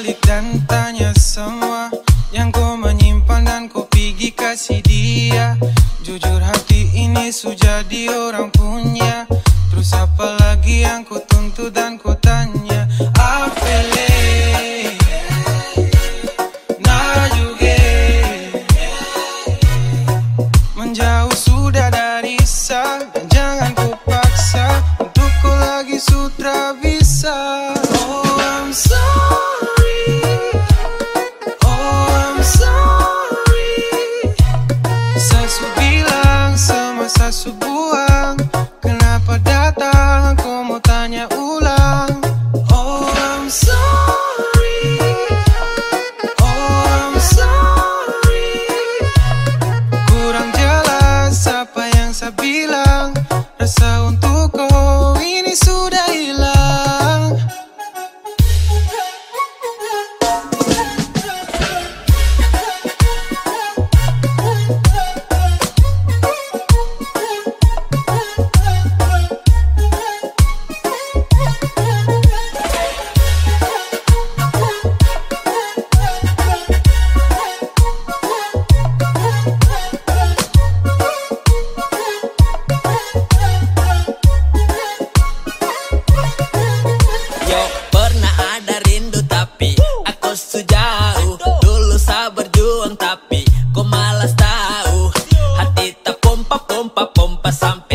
balik dan tanya semua Yang kau menyimpan dan kau pergi kasih dia. Jujur hati ini sudah jadi orang punya.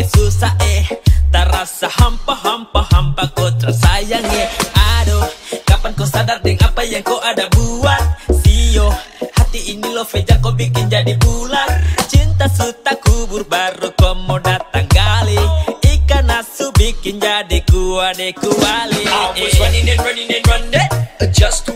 susah eh. Terasa hampa hampa hampa kau tersayang eh Aduh kapan kau sadar dengan apa yang kau ada buat? Sio hati ini lo yang kau bikin jadi bulat. Cinta suta kubur baru kau mau datang kali Ikan asu bikin jadi kuade kuali I was eh. running and running and running eh. Just to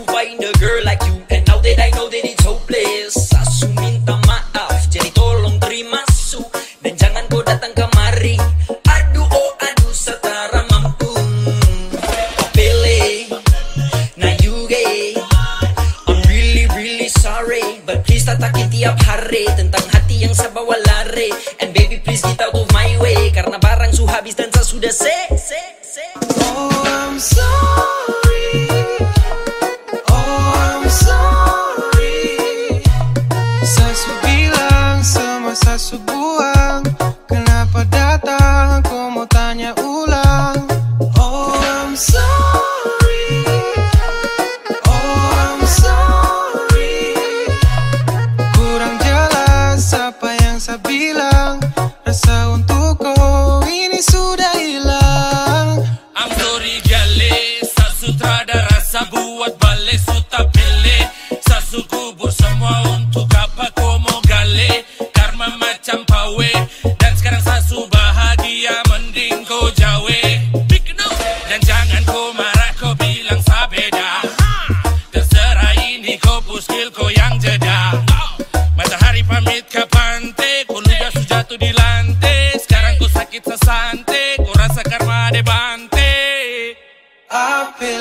But please tatakin tiap hari Tentang hati yang sabawa lari And baby please get out of my way Karena barang su habis dan saya sudah se, se. balik Sasutradara buat balik Sota popular